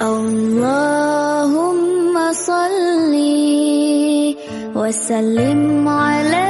اللهم صل وسلم على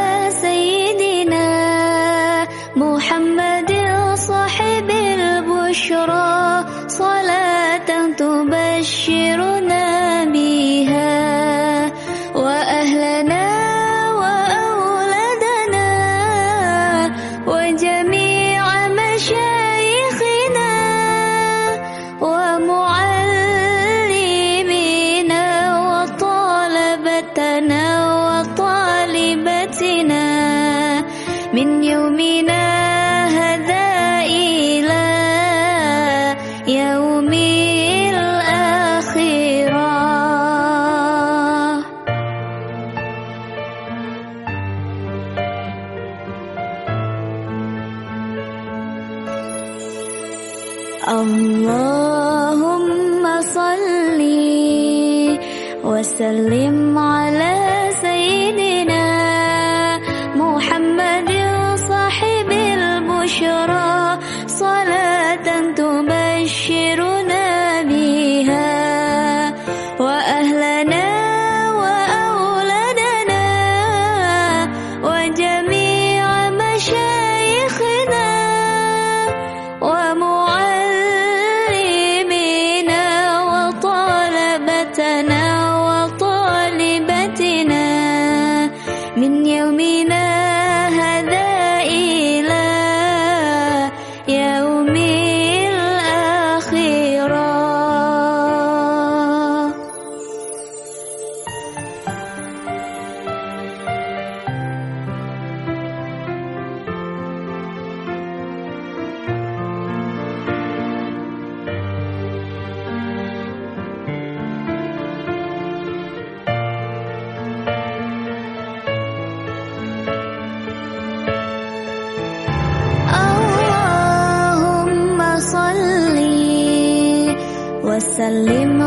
وسلم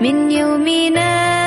من يومنا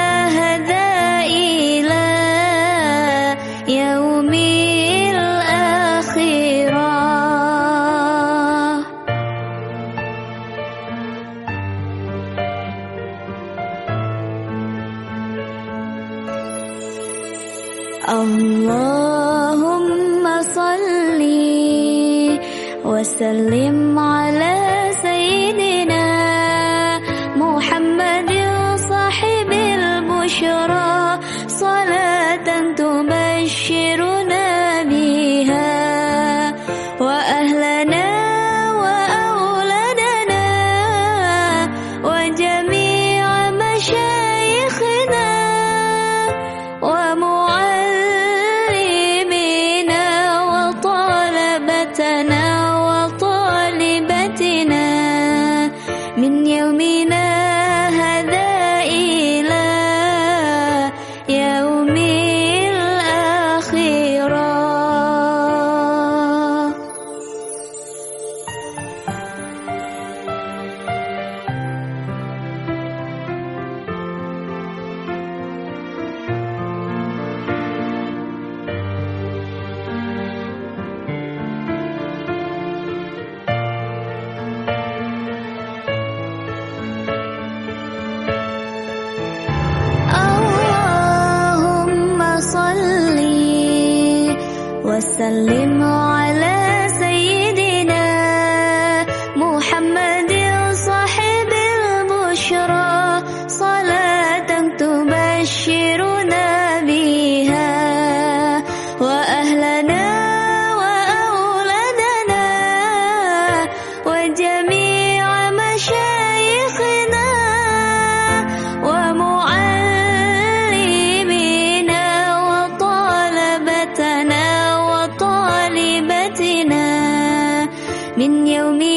من يومنا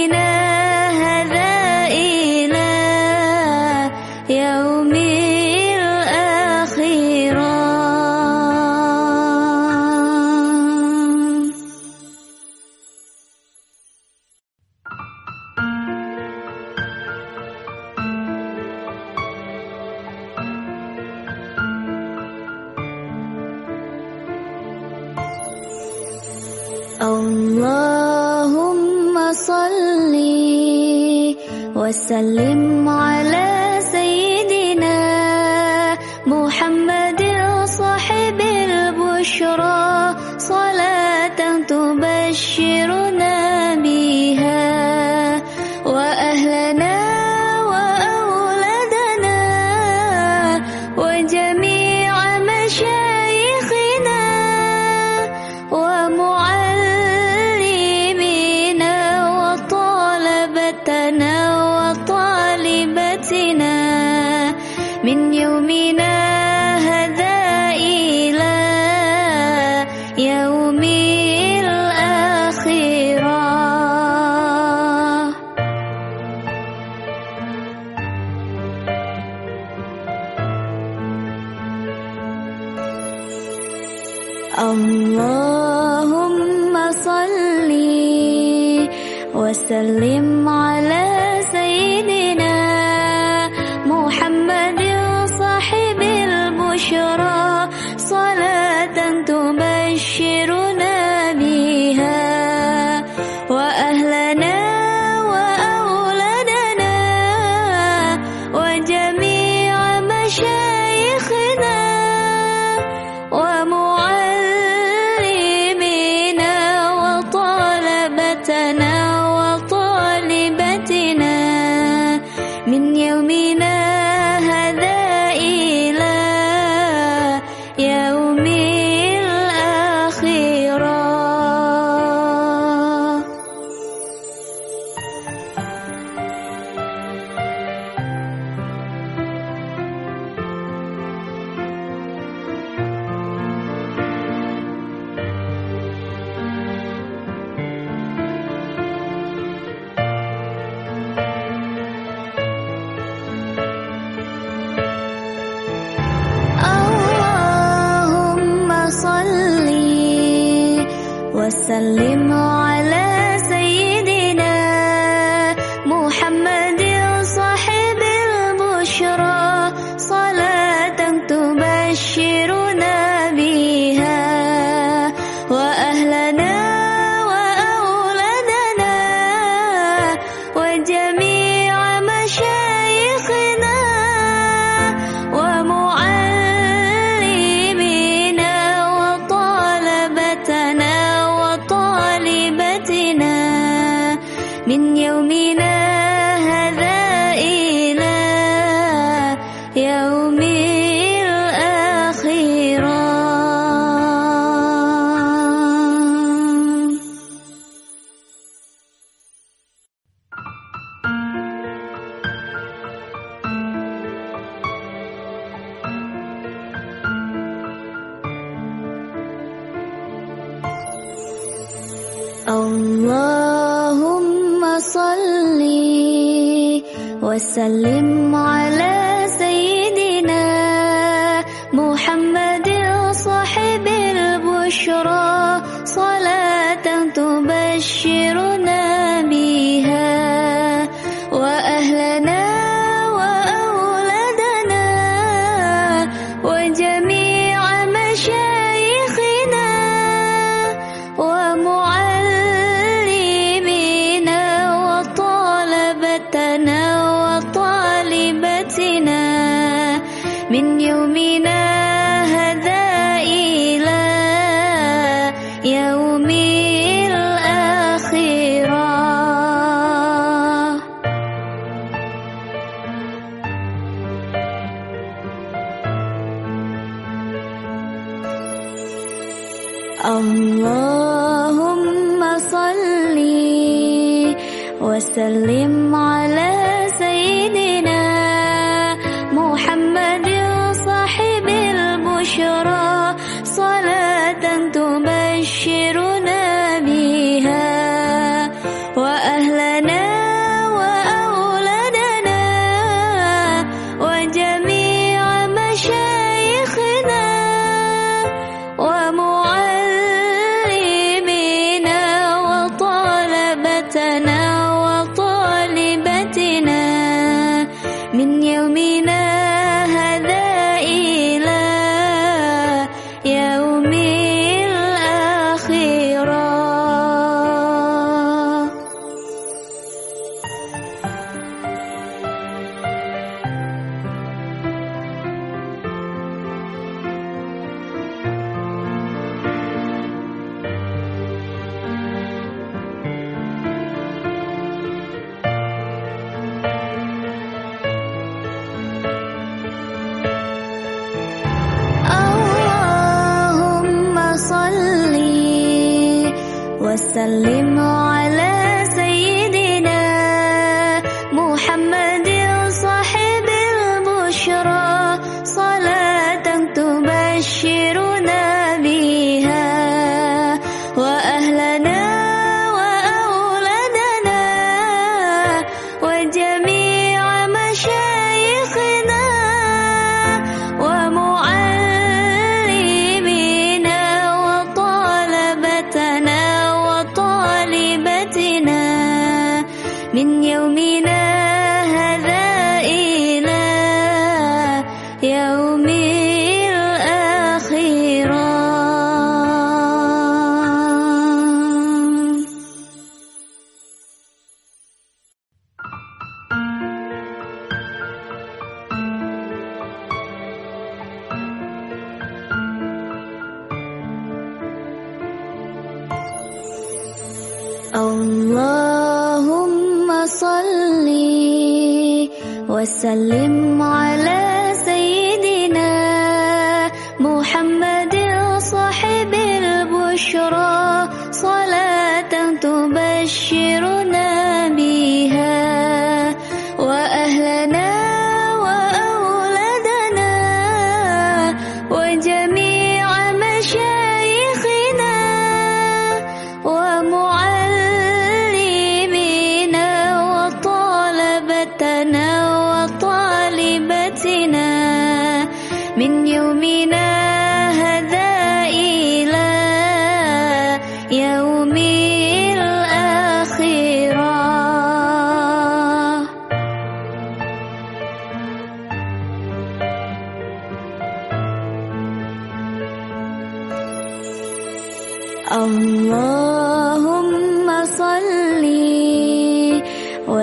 وسلم على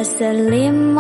وسلم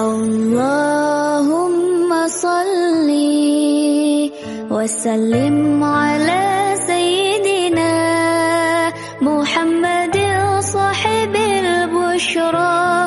اللهم صل وسلم على سيدنا محمد صاحب البشرى.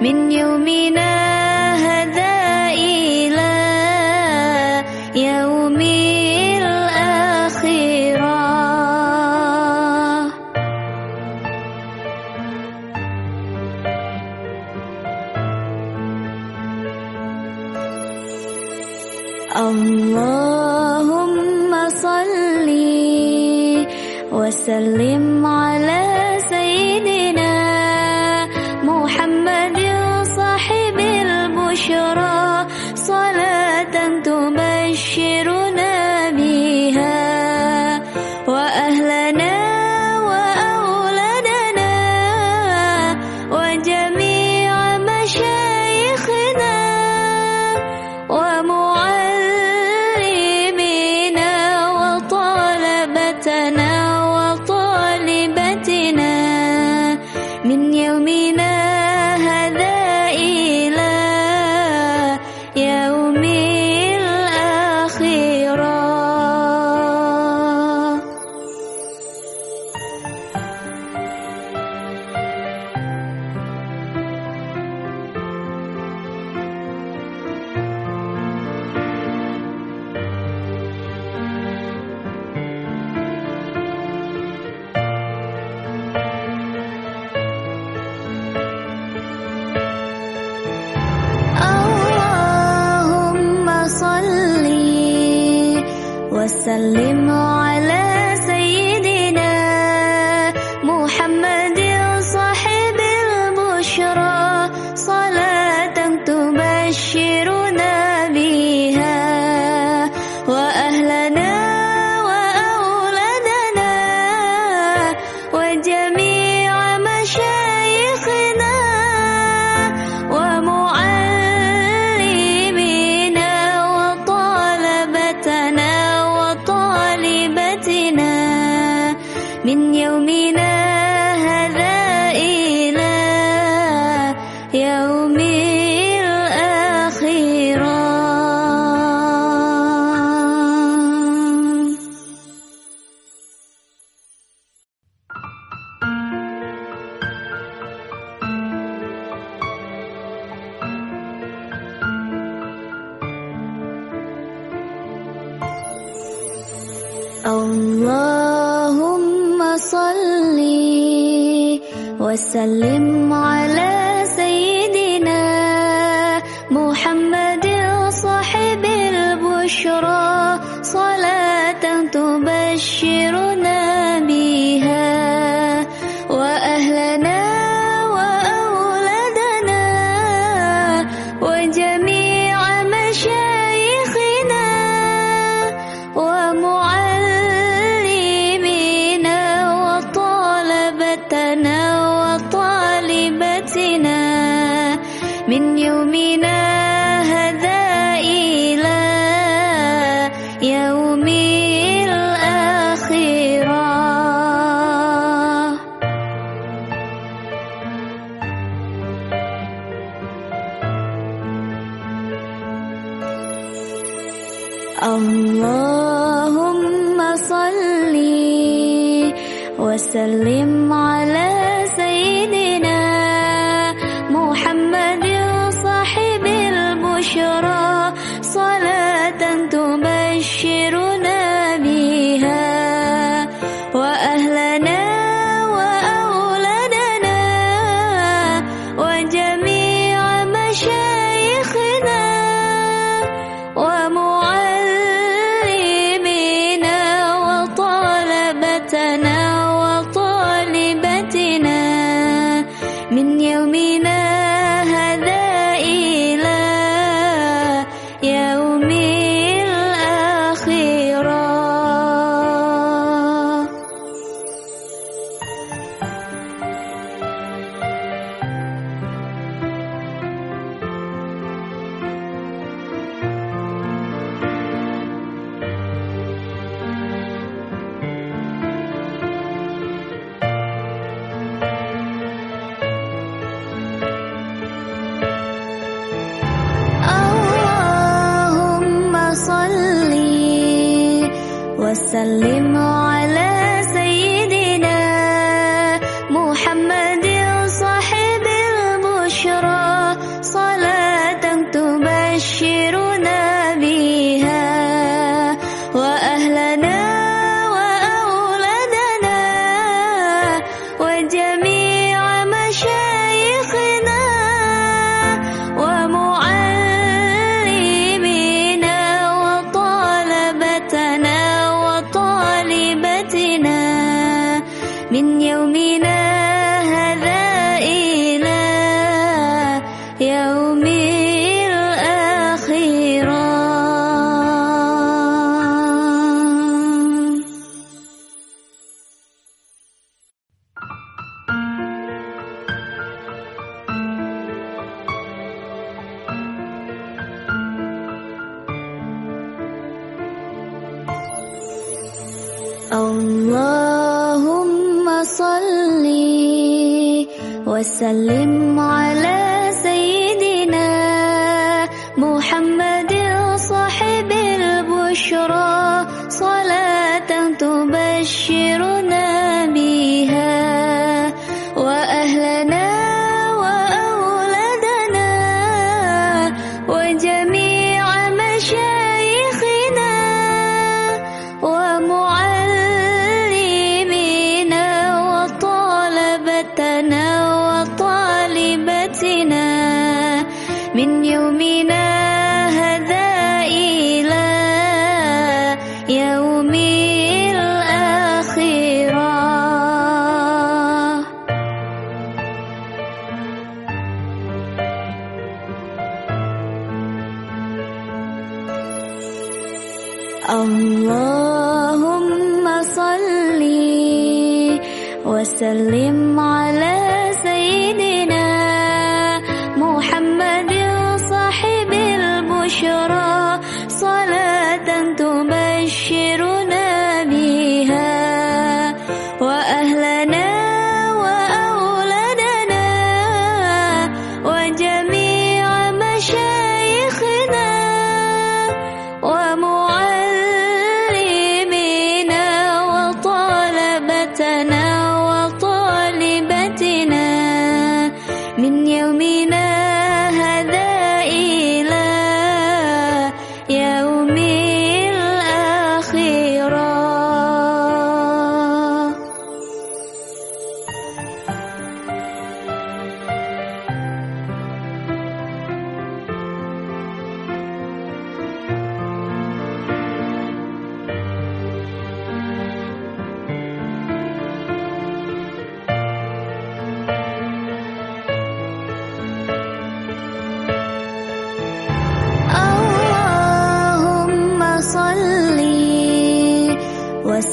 من يومنا البشرى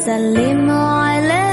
وسلم على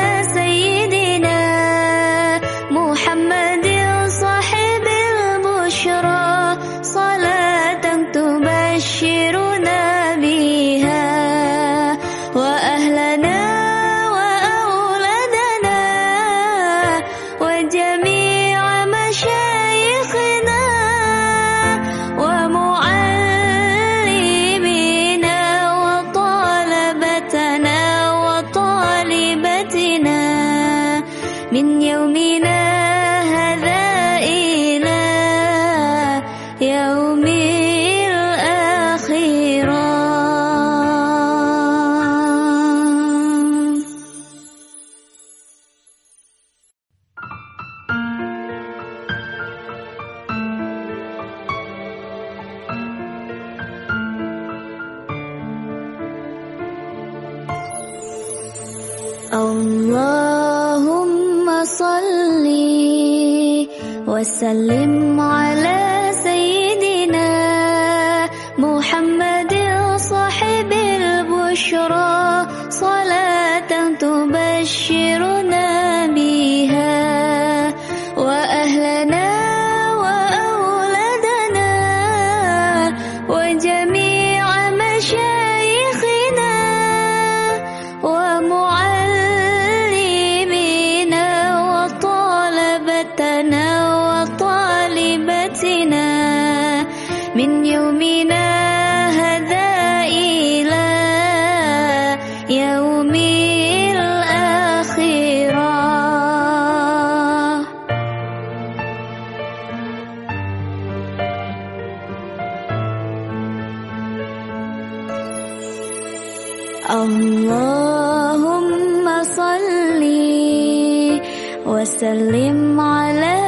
وسلم على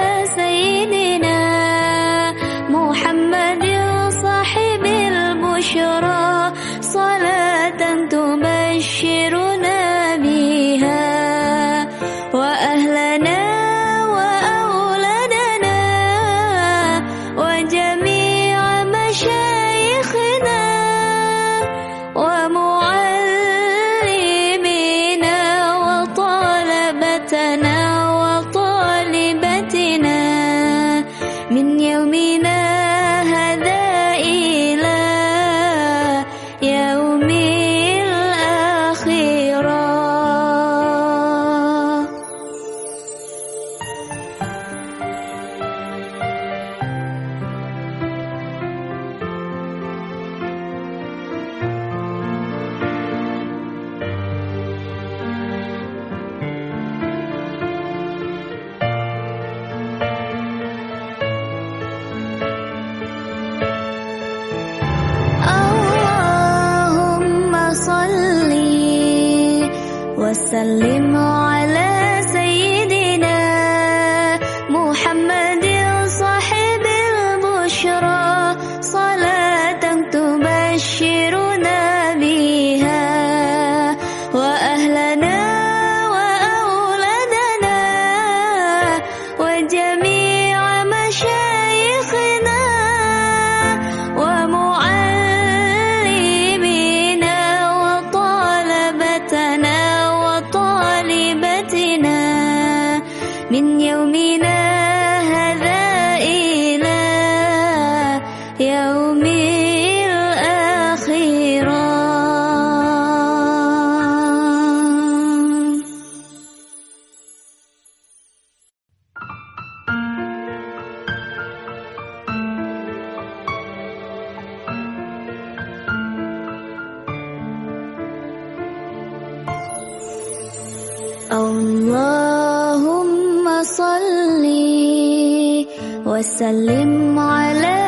اللهم صل وسلم على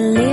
وسلم على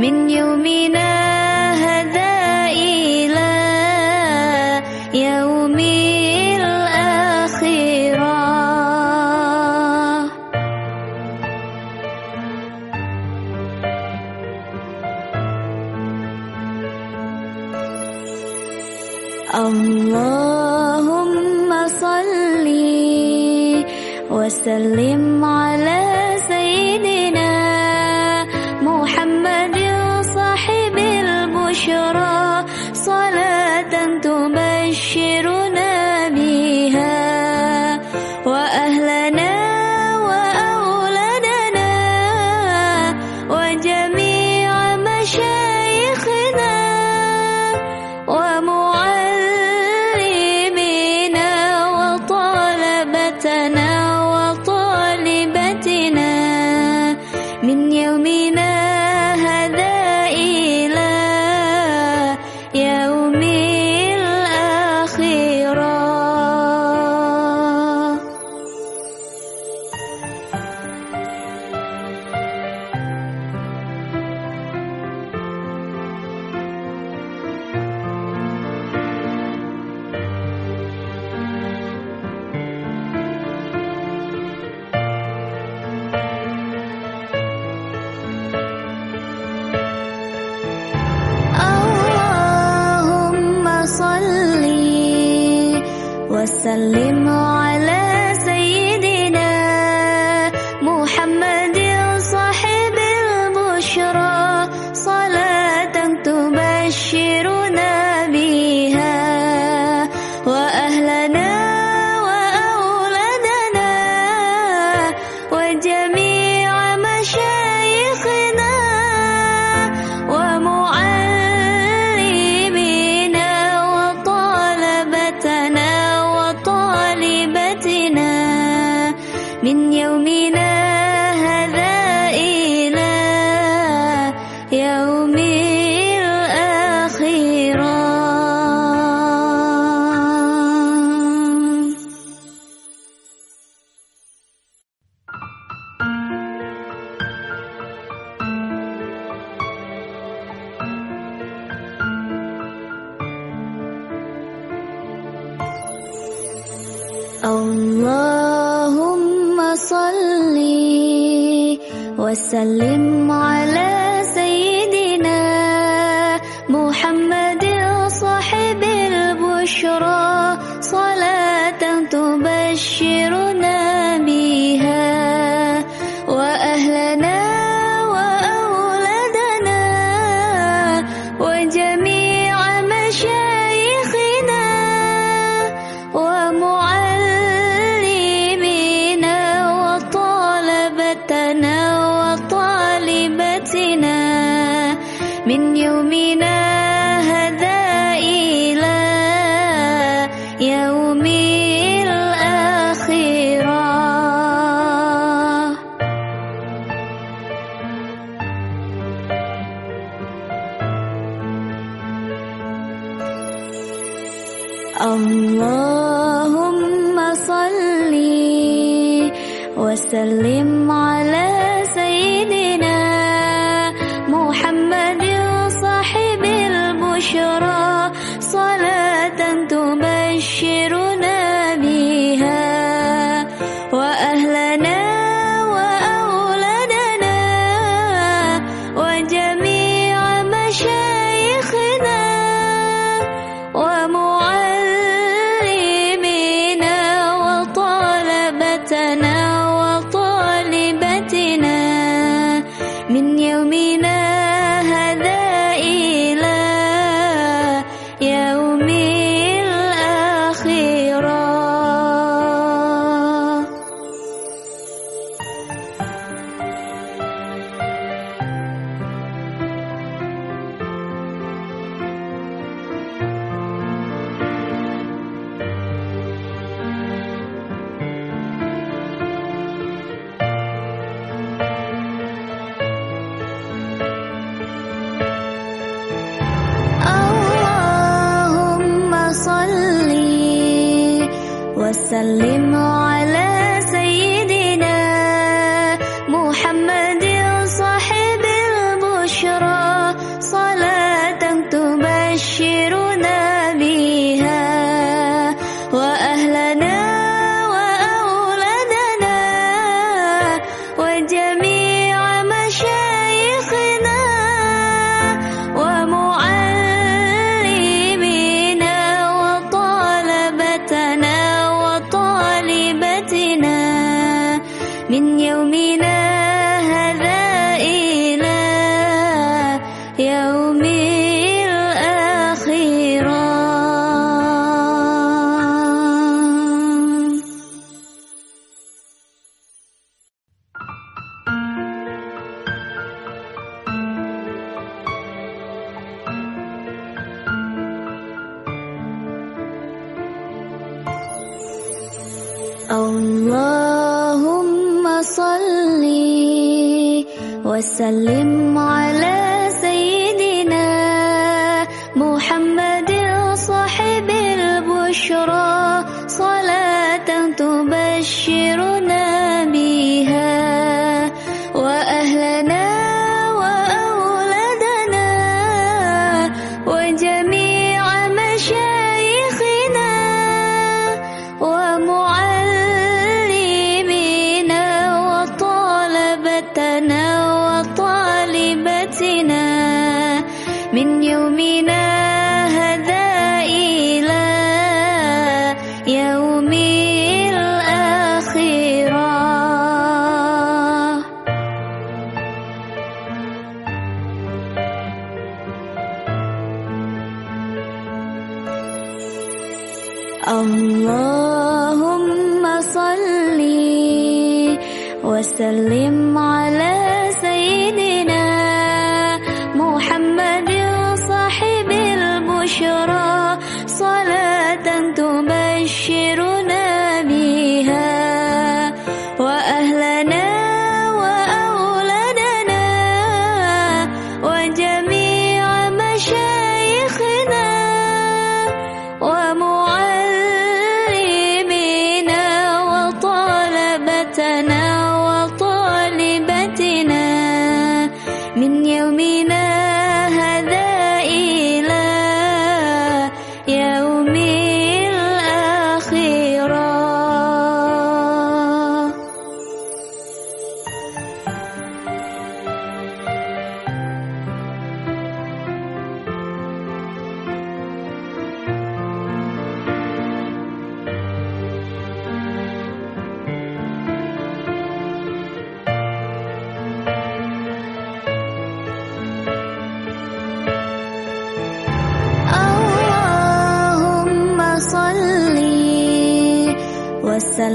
من يومنا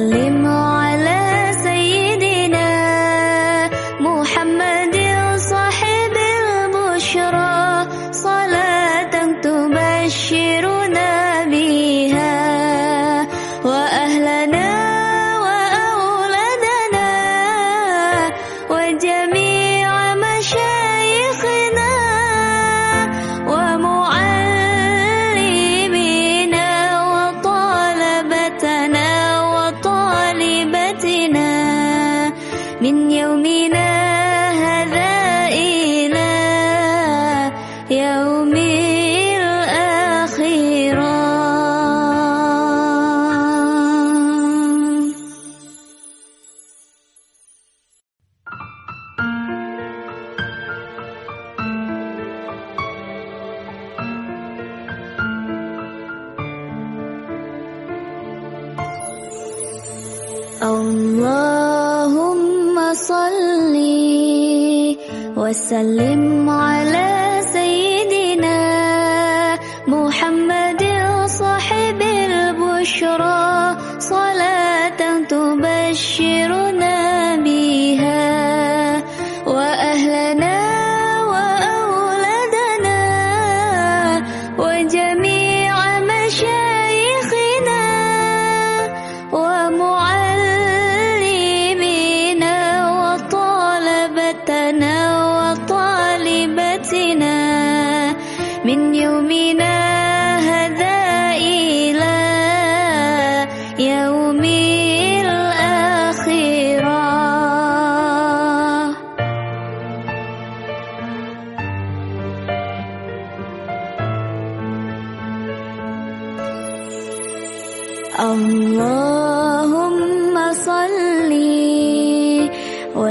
وسلم على سيدنا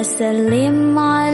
وسلم على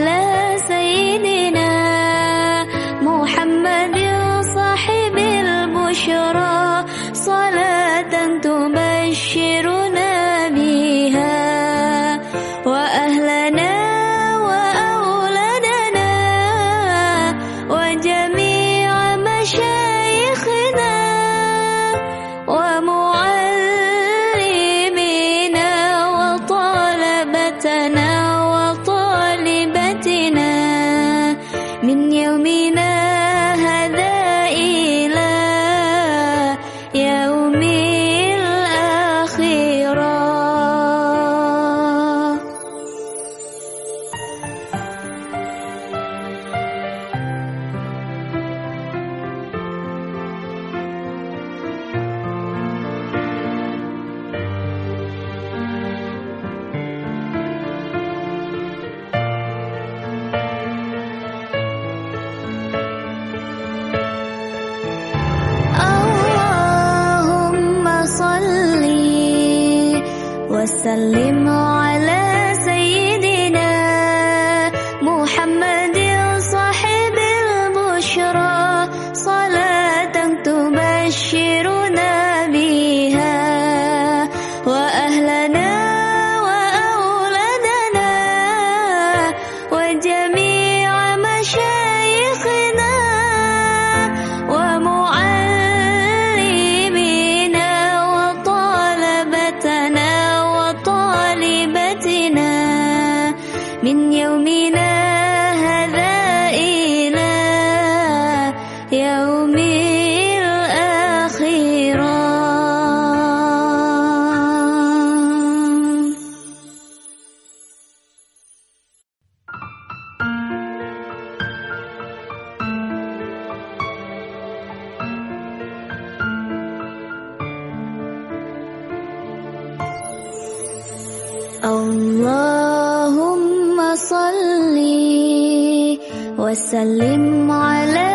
اللهم صل وسلم على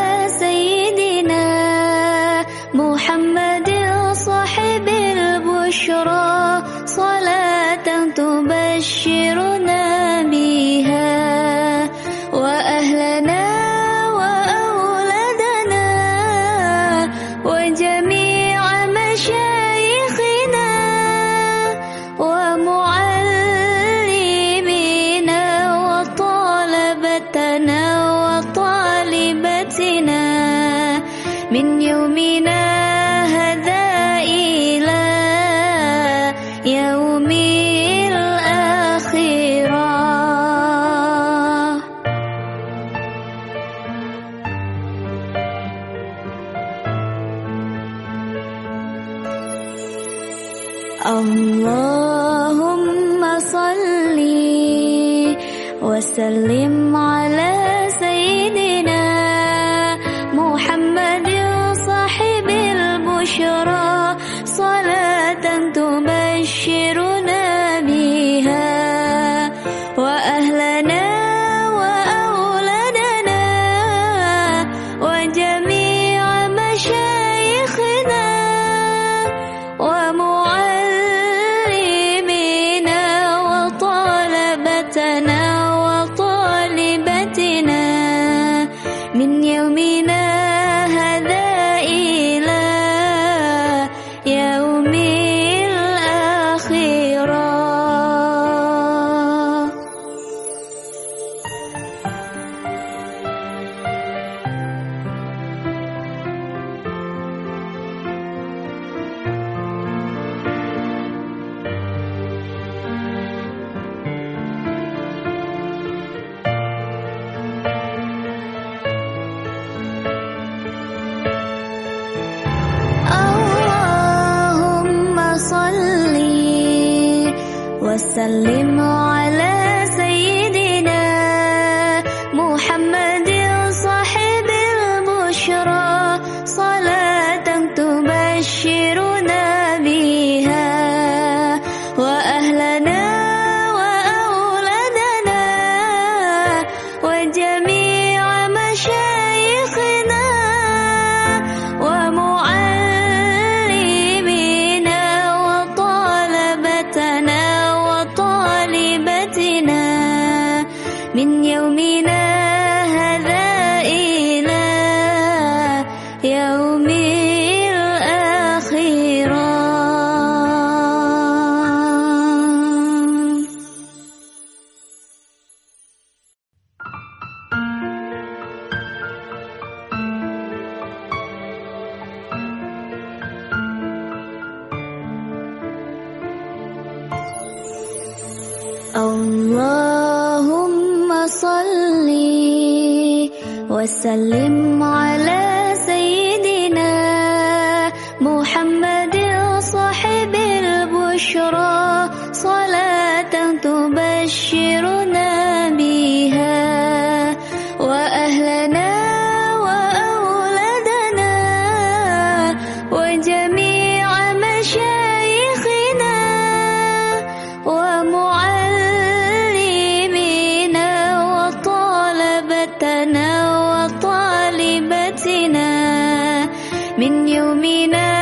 وسلم من يومنا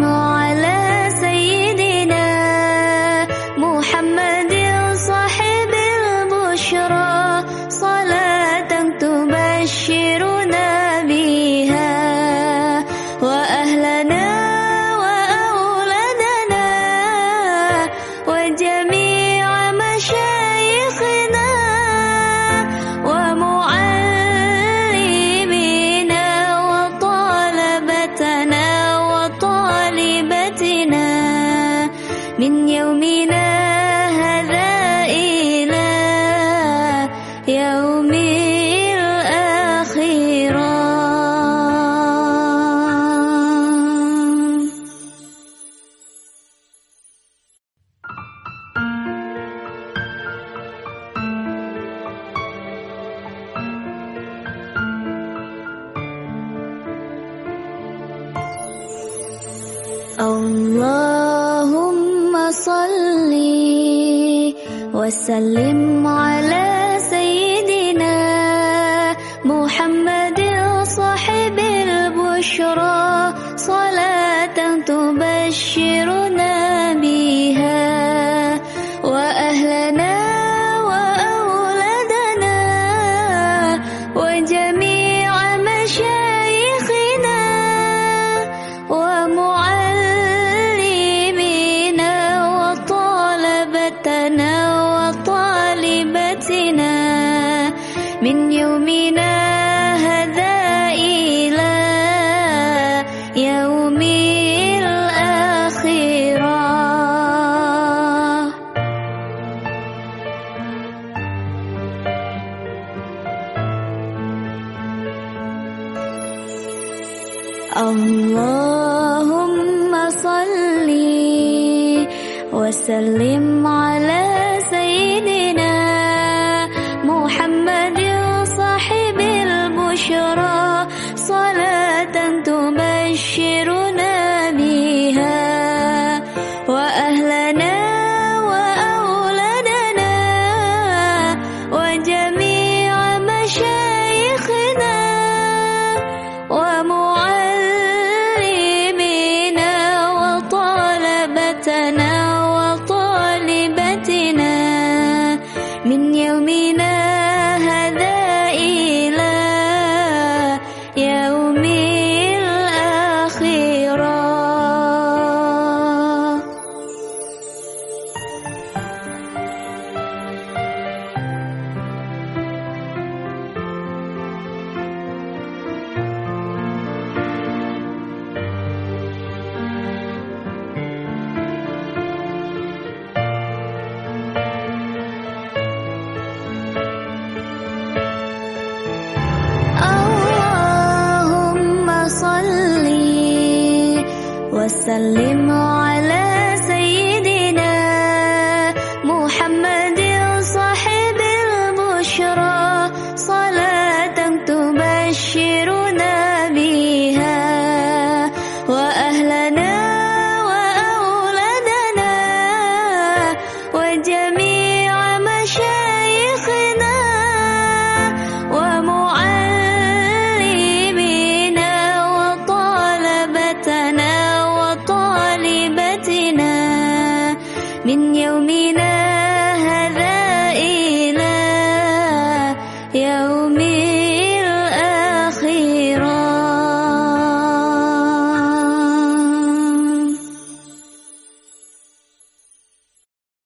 وسلم على وسلم على